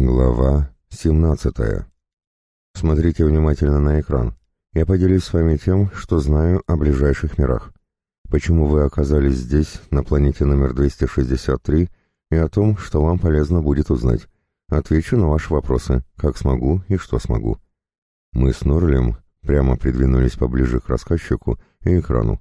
Глава 17. Смотрите внимательно на экран. Я поделюсь с вами тем, что знаю о ближайших мирах. Почему вы оказались здесь, на планете номер 263, и о том, что вам полезно будет узнать. Отвечу на ваши вопросы, как смогу и что смогу. Мы с Норлем прямо придвинулись поближе к рассказчику и экрану.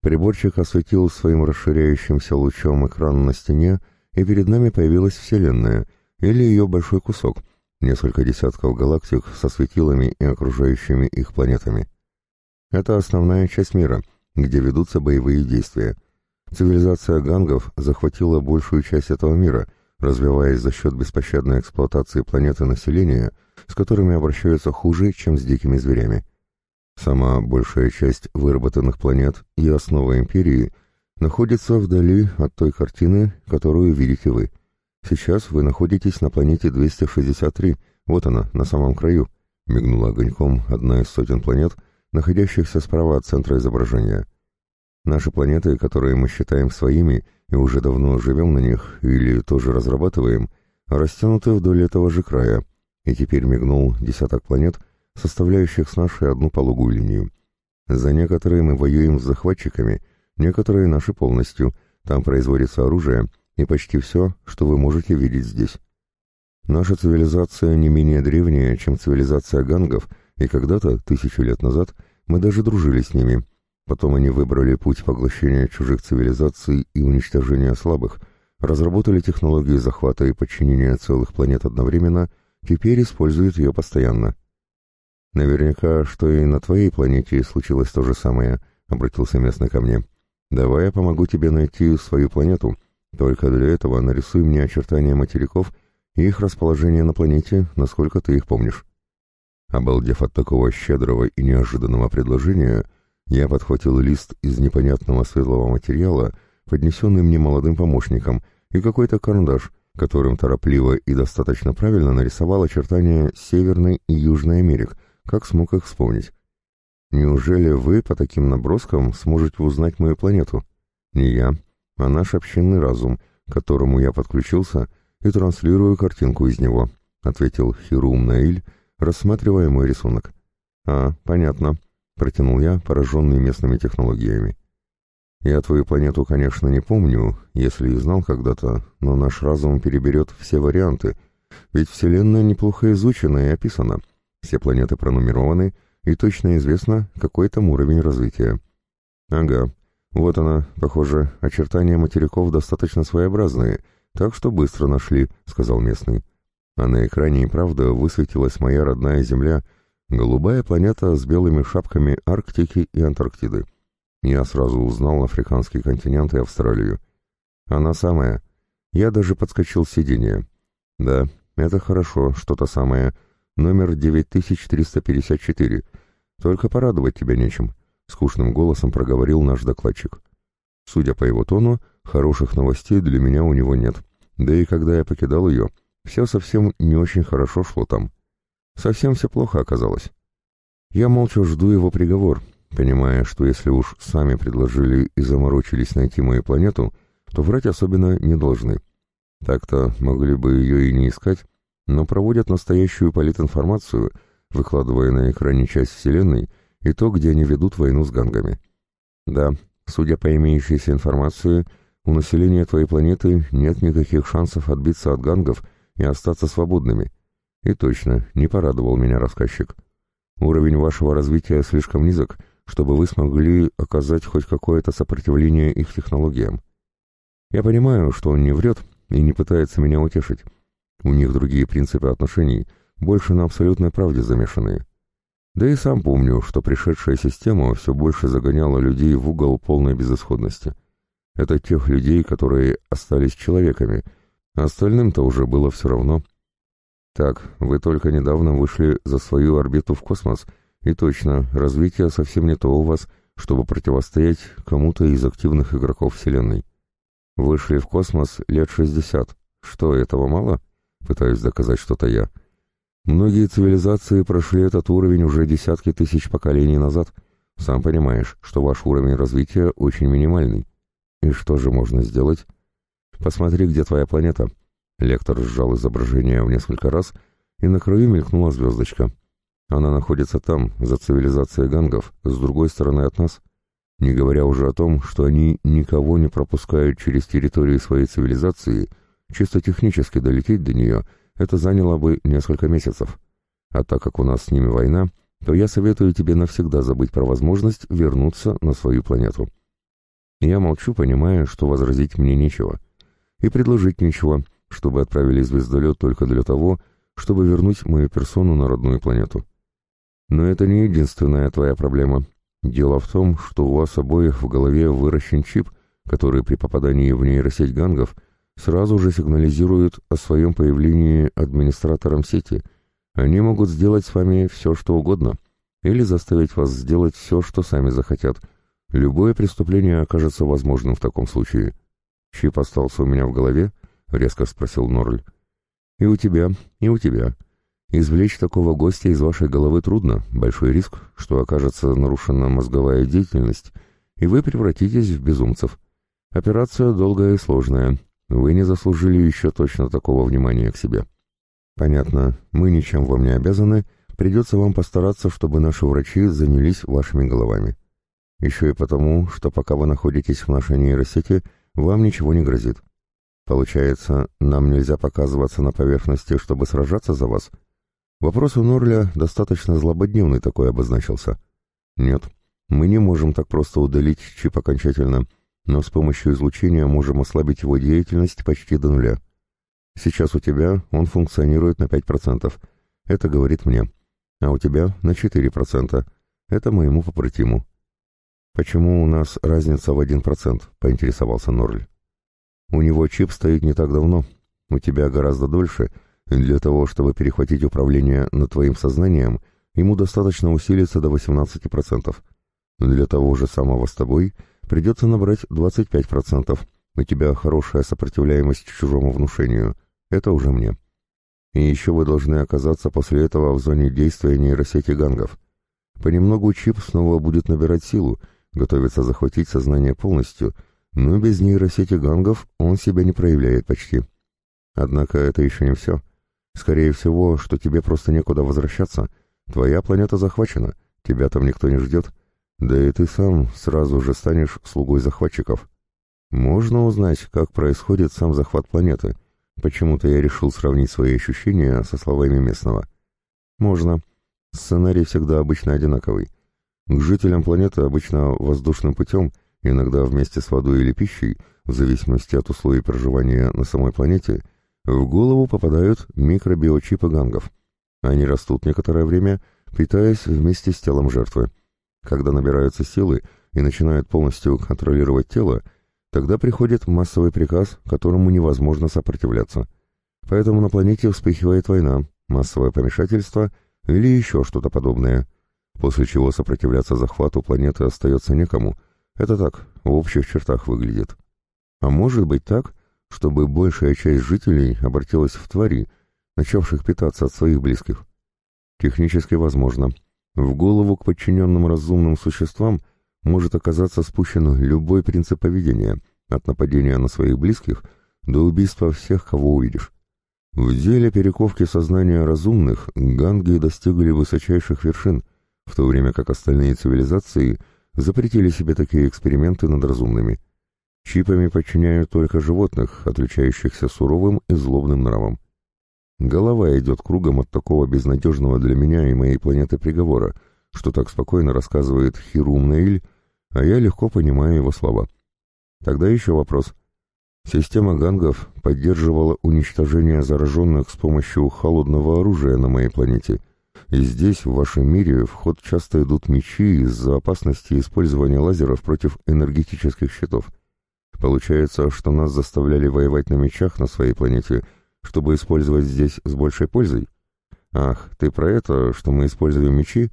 Приборчик осветил своим расширяющимся лучом экран на стене, и перед нами появилась Вселенная — или ее большой кусок, несколько десятков галактик со светилами и окружающими их планетами. Это основная часть мира, где ведутся боевые действия. Цивилизация гангов захватила большую часть этого мира, развиваясь за счет беспощадной эксплуатации планеты населения, с которыми обращаются хуже, чем с дикими зверями. Сама большая часть выработанных планет и основа империи находится вдали от той картины, которую видите вы. Сейчас вы находитесь на планете 263, вот она, на самом краю, мигнула огоньком одна из сотен планет, находящихся справа от центра изображения. Наши планеты, которые мы считаем своими и уже давно живем на них или тоже разрабатываем, растянуты вдоль этого же края, и теперь мигнул десяток планет, составляющих с нашей одну пологую линию. За некоторые мы воюем с захватчиками, некоторые наши полностью, там производится оружие, и почти все, что вы можете видеть здесь. Наша цивилизация не менее древняя, чем цивилизация гангов, и когда-то, тысячу лет назад, мы даже дружили с ними. Потом они выбрали путь поглощения чужих цивилизаций и уничтожения слабых, разработали технологии захвата и подчинения целых планет одновременно, теперь используют ее постоянно. «Наверняка, что и на твоей планете случилось то же самое», — обратился местный ко мне. «Давай я помогу тебе найти свою планету» Только для этого нарисуй мне очертания материков и их расположение на планете, насколько ты их помнишь. Обалдев от такого щедрого и неожиданного предложения, я подхватил лист из непонятного светлого материала, поднесенный мне молодым помощником, и какой-то карандаш, которым торопливо и достаточно правильно нарисовал очертания Северной и Южной Америк, как смог их вспомнить. Неужели вы по таким наброскам сможете узнать мою планету? Не я, а наш общинный разум, к которому я подключился и транслирую картинку из него», — ответил Хирум Наиль, рассматривая мой рисунок. «А, понятно», — протянул я, пораженный местными технологиями. «Я твою планету, конечно, не помню, если и знал когда-то, но наш разум переберет все варианты, ведь Вселенная неплохо изучена и описана, все планеты пронумерованы, и точно известно, какой там уровень развития». «Ага, «Вот она, похоже, очертания материков достаточно своеобразные, так что быстро нашли», — сказал местный. А на экране и правда высветилась моя родная Земля, голубая планета с белыми шапками Арктики и Антарктиды. Я сразу узнал африканский континент и Австралию. Она самая. Я даже подскочил с сиденья. Да, это хорошо, что-то самое. Номер 9354. Только порадовать тебя нечем. — скучным голосом проговорил наш докладчик. Судя по его тону, хороших новостей для меня у него нет. Да и когда я покидал ее, все совсем не очень хорошо шло там. Совсем все плохо оказалось. Я молча жду его приговор, понимая, что если уж сами предложили и заморочились найти мою планету, то врать особенно не должны. Так-то могли бы ее и не искать, но проводят настоящую политинформацию, выкладывая на экране часть Вселенной, и то, где они ведут войну с гангами. Да, судя по имеющейся информации, у населения твоей планеты нет никаких шансов отбиться от гангов и остаться свободными. И точно, не порадовал меня рассказчик. Уровень вашего развития слишком низок, чтобы вы смогли оказать хоть какое-то сопротивление их технологиям. Я понимаю, что он не врет и не пытается меня утешить. У них другие принципы отношений, больше на абсолютной правде замешанные. Да и сам помню, что пришедшая система все больше загоняла людей в угол полной безысходности. Это тех людей, которые остались человеками, а остальным-то уже было все равно. Так, вы только недавно вышли за свою орбиту в космос, и точно, развитие совсем не то у вас, чтобы противостоять кому-то из активных игроков Вселенной. Вышли в космос лет шестьдесят. Что, этого мало? Пытаюсь доказать что-то я. — Многие цивилизации прошли этот уровень уже десятки тысяч поколений назад. Сам понимаешь, что ваш уровень развития очень минимальный. И что же можно сделать? Посмотри, где твоя планета. Лектор сжал изображение в несколько раз, и на краю мелькнула звездочка. Она находится там, за цивилизацией гангов, с другой стороны от нас. Не говоря уже о том, что они никого не пропускают через территорию своей цивилизации, чисто технически долететь до нее это заняло бы несколько месяцев. А так как у нас с ними война, то я советую тебе навсегда забыть про возможность вернуться на свою планету. Я молчу, понимая, что возразить мне нечего. И предложить нечего, чтобы отправили звездолет только для того, чтобы вернуть мою персону на родную планету. Но это не единственная твоя проблема. Дело в том, что у вас обоих в голове выращен чип, который при попадании в нейросеть гангов сразу же сигнализирует о своем появлении администраторам сети — они могут сделать с вами все, что угодно, или заставить вас сделать все, что сами захотят. Любое преступление окажется возможным в таком случае. Чип остался у меня в голове? — резко спросил Норль. И у тебя, и у тебя. Извлечь такого гостя из вашей головы трудно, большой риск, что окажется нарушена мозговая деятельность, и вы превратитесь в безумцев. Операция долгая и сложная. Вы не заслужили еще точно такого внимания к себе. «Понятно. Мы ничем вам не обязаны. Придется вам постараться, чтобы наши врачи занялись вашими головами. Еще и потому, что пока вы находитесь в нашей нейросети, вам ничего не грозит. Получается, нам нельзя показываться на поверхности, чтобы сражаться за вас?» Вопрос у Норля достаточно злободневный такой обозначился. «Нет, мы не можем так просто удалить чип окончательно, но с помощью излучения можем ослабить его деятельность почти до нуля». Сейчас у тебя он функционирует на 5%. Это говорит мне. А у тебя на 4%. Это моему побратиму. Почему у нас разница в 1%? Поинтересовался Норль. У него чип стоит не так давно. У тебя гораздо дольше. Для того, чтобы перехватить управление над твоим сознанием, ему достаточно усилиться до 18%. Для того же самого с тобой придется набрать 25%. У тебя хорошая сопротивляемость чужому внушению – это уже мне. И еще вы должны оказаться после этого в зоне действия нейросети гангов. Понемногу чип снова будет набирать силу, готовится захватить сознание полностью, но без нейросети гангов он себя не проявляет почти. Однако это еще не все. Скорее всего, что тебе просто некуда возвращаться. Твоя планета захвачена, тебя там никто не ждет. Да и ты сам сразу же станешь слугой захватчиков. Можно узнать, как происходит сам захват планеты — Почему-то я решил сравнить свои ощущения со словами местного. Можно. Сценарий всегда обычно одинаковый. К жителям планеты обычно воздушным путем, иногда вместе с водой или пищей, в зависимости от условий проживания на самой планете, в голову попадают микробиочипы гангов. Они растут некоторое время, питаясь вместе с телом жертвы. Когда набираются силы и начинают полностью контролировать тело, Тогда приходит массовый приказ, которому невозможно сопротивляться. Поэтому на планете вспыхивает война, массовое помешательство или еще что-то подобное, после чего сопротивляться захвату планеты остается некому. Это так, в общих чертах выглядит. А может быть так, чтобы большая часть жителей обратилась в твари, начавших питаться от своих близких? Технически возможно. В голову к подчиненным разумным существам – может оказаться спущен любой принцип поведения, от нападения на своих близких до убийства всех, кого увидишь. В деле перековки сознания разумных ганги достигли высочайших вершин, в то время как остальные цивилизации запретили себе такие эксперименты над разумными. Чипами подчиняют только животных, отличающихся суровым и злобным нравом. Голова идет кругом от такого безнадежного для меня и моей планеты приговора — что так спокойно рассказывает Хирум Нейль, а я легко понимаю его слова. Тогда еще вопрос. Система гангов поддерживала уничтожение зараженных с помощью холодного оружия на моей планете, и здесь, в вашем мире, в ход часто идут мечи из-за опасности использования лазеров против энергетических щитов. Получается, что нас заставляли воевать на мечах на своей планете, чтобы использовать здесь с большей пользой? Ах, ты про это, что мы используем мечи?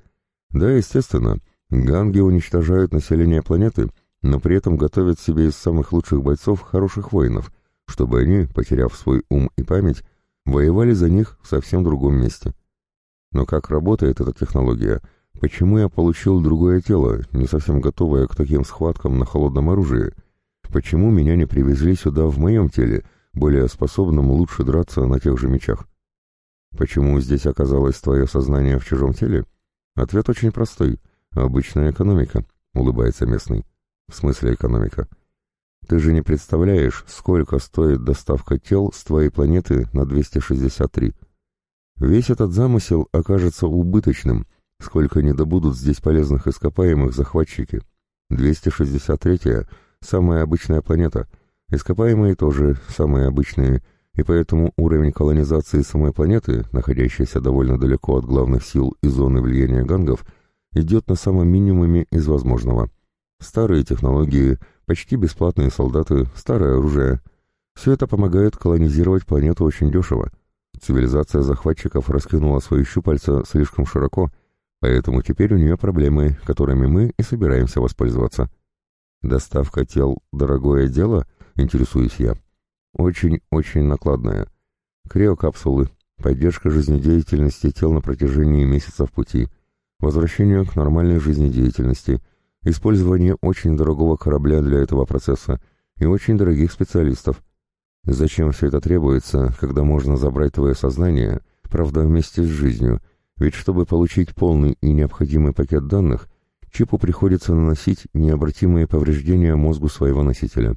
Да, естественно, ганги уничтожают население планеты, но при этом готовят себе из самых лучших бойцов хороших воинов, чтобы они, потеряв свой ум и память, воевали за них в совсем другом месте. Но как работает эта технология? Почему я получил другое тело, не совсем готовое к таким схваткам на холодном оружии? Почему меня не привезли сюда в моем теле, более способным лучше драться на тех же мечах. Почему здесь оказалось твое сознание в чужом теле? Ответ очень простой. Обычная экономика, улыбается местный. В смысле экономика? Ты же не представляешь, сколько стоит доставка тел с твоей планеты на 263. Весь этот замысел окажется убыточным, сколько не добудут здесь полезных ископаемых захватчики. 263-я — самая обычная планета. Ископаемые тоже самые обычные, и поэтому уровень колонизации самой планеты, находящейся довольно далеко от главных сил и зоны влияния гангов, идет на самом минимуме из возможного. Старые технологии, почти бесплатные солдаты, старое оружие — все это помогает колонизировать планету очень дешево. Цивилизация захватчиков раскинула свои щупальца слишком широко — Поэтому теперь у нее проблемы, которыми мы и собираемся воспользоваться. Доставка тел — дорогое дело, интересуюсь я. Очень-очень накладная. Криокапсулы, поддержка жизнедеятельности тел на протяжении месяцев пути, возвращение к нормальной жизнедеятельности, использование очень дорогого корабля для этого процесса и очень дорогих специалистов. Зачем все это требуется, когда можно забрать твое сознание, правда, вместе с жизнью — ведь чтобы получить полный и необходимый пакет данных, чипу приходится наносить необратимые повреждения мозгу своего носителя.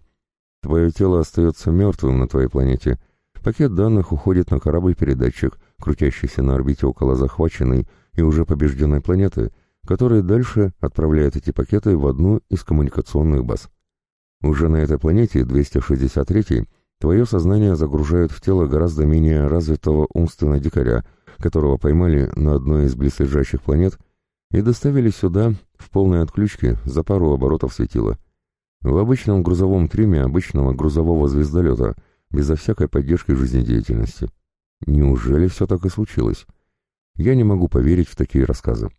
Твое тело остается мертвым на твоей планете. Пакет данных уходит на корабль-передатчик, крутящийся на орбите около захваченной и уже побежденной планеты, который дальше отправляет эти пакеты в одну из коммуникационных баз. Уже на этой планете, 263 твое сознание загружают в тело гораздо менее развитого умственно дикаря, которого поймали на одной из близлежащих планет и доставили сюда в полной отключке за пару оборотов светила. В обычном грузовом триме обычного грузового звездолета, безо всякой поддержки жизнедеятельности. Неужели все так и случилось? Я не могу поверить в такие рассказы.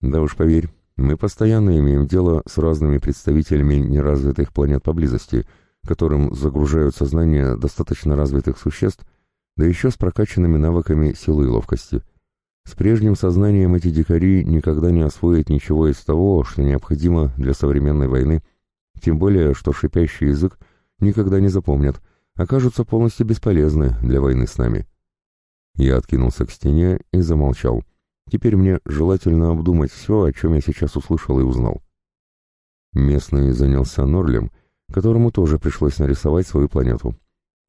Да уж поверь, мы постоянно имеем дело с разными представителями неразвитых планет поблизости, которым загружают сознание достаточно развитых существ, да еще с прокачанными навыками силы и ловкости. С прежним сознанием эти дикари никогда не освоят ничего из того, что необходимо для современной войны, тем более, что шипящий язык никогда не запомнят, окажутся полностью бесполезны для войны с нами. Я откинулся к стене и замолчал. Теперь мне желательно обдумать все, о чем я сейчас услышал и узнал. Местный занялся Норлем, которому тоже пришлось нарисовать свою планету.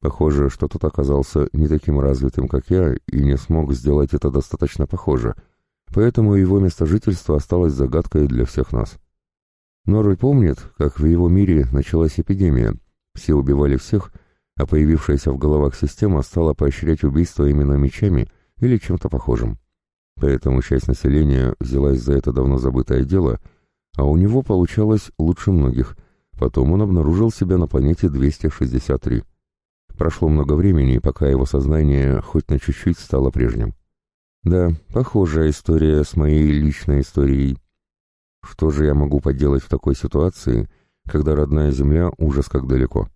Похоже, что тот оказался не таким развитым, как я, и не смог сделать это достаточно похоже, поэтому его место жительства осталось загадкой для всех нас. Норрель помнит, как в его мире началась эпидемия. Все убивали всех, а появившаяся в головах система стала поощрять убийство именно мечами или чем-то похожим. Поэтому часть населения взялась за это давно забытое дело, а у него получалось лучше многих. Потом он обнаружил себя на планете 263. Прошло много времени, пока его сознание хоть на чуть-чуть стало прежним. Да, похожая история с моей личной историей. Что же я могу поделать в такой ситуации, когда родная земля ужас как далеко?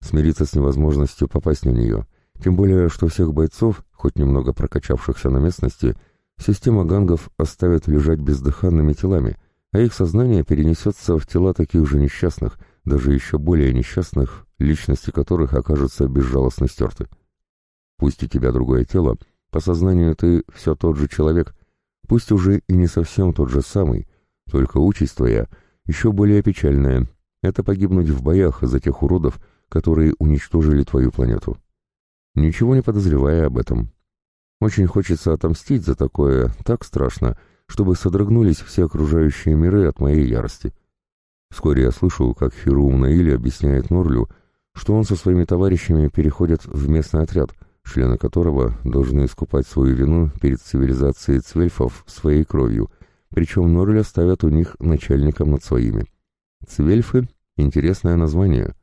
Смириться с невозможностью попасть на нее, тем более, что всех бойцов, хоть немного прокачавшихся на местности, система гангов оставит лежать бездыханными телами, а их сознание перенесется в тела таких же несчастных, даже еще более несчастных, личности которых окажутся безжалостно стерты. Пусть у тебя другое тело, по сознанию ты все тот же человек, пусть уже и не совсем тот же самый, только участь твоя еще более печальная — это погибнуть в боях за тех уродов, которые уничтожили твою планету. Ничего не подозревая об этом. Очень хочется отомстить за такое, так страшно, чтобы содрогнулись все окружающие миры от моей ярости. Вскоре я слышу, как Хирум Наили объясняет Норлю, что он со своими товарищами переходит в местный отряд, члены которого должны искупать свою вину перед цивилизацией цвельфов своей кровью, причем Норля ставят у них начальником над своими. Цвельфы — интересное название.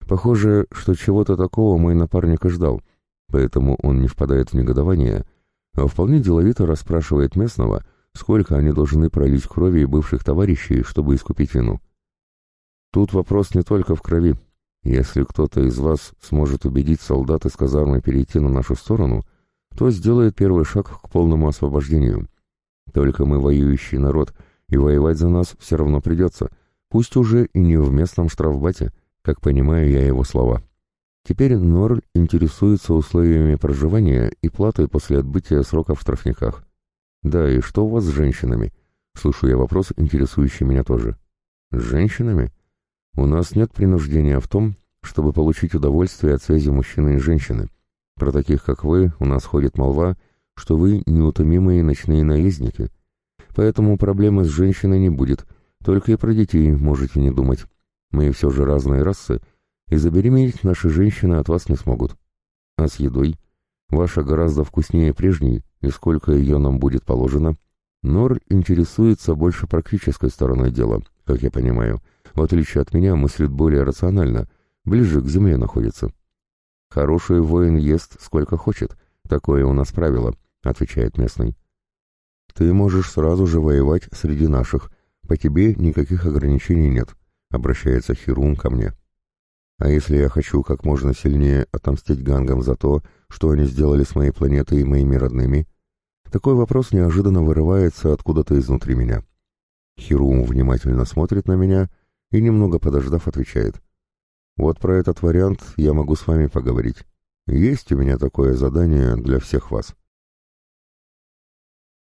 Похоже, что чего-то такого мой напарник и ждал, поэтому он не впадает в негодование, а вполне деловито расспрашивает местного, сколько они должны пролить крови бывших товарищей, чтобы искупить вину. Тут вопрос не только в крови, если кто-то из вас сможет убедить солдат из казармы перейти на нашу сторону, то сделает первый шаг к полному освобождению. Только мы воюющий народ, и воевать за нас все равно придется, пусть уже и не в местном штрафбате, как понимаю я его слова. Теперь Норль интересуется условиями проживания и платой после отбытия срока в штрафниках. Да, и что у вас с женщинами? Слышу я вопрос, интересующий меня тоже. С женщинами? У нас нет принуждения в том, чтобы получить удовольствие от связи мужчины и женщины. Про таких, как вы, у нас ходит молва, что вы неутомимые ночные наездники. Поэтому проблемы с женщиной не будет, только и про детей можете не думать. Мы все же разные расы, и забеременеть наши женщины от вас не смогут. А с едой? Ваша гораздо вкуснее прежней, и сколько ее нам будет положено? Нор интересуется больше практической стороной дела, как я понимаю. В отличие от меня, мыслит более рационально, ближе к земле находится. «Хороший воин ест сколько хочет, такое у нас правило», — отвечает местный. «Ты можешь сразу же воевать среди наших, по тебе никаких ограничений нет», — обращается Хирун ко мне. «А если я хочу как можно сильнее отомстить гангам за то, что они сделали с моей планетой и моими родными?» Такой вопрос неожиданно вырывается откуда-то изнутри меня. Хирум внимательно смотрит на меня и, немного подождав, отвечает. «Вот про этот вариант я могу с вами поговорить. Есть у меня такое задание для всех вас».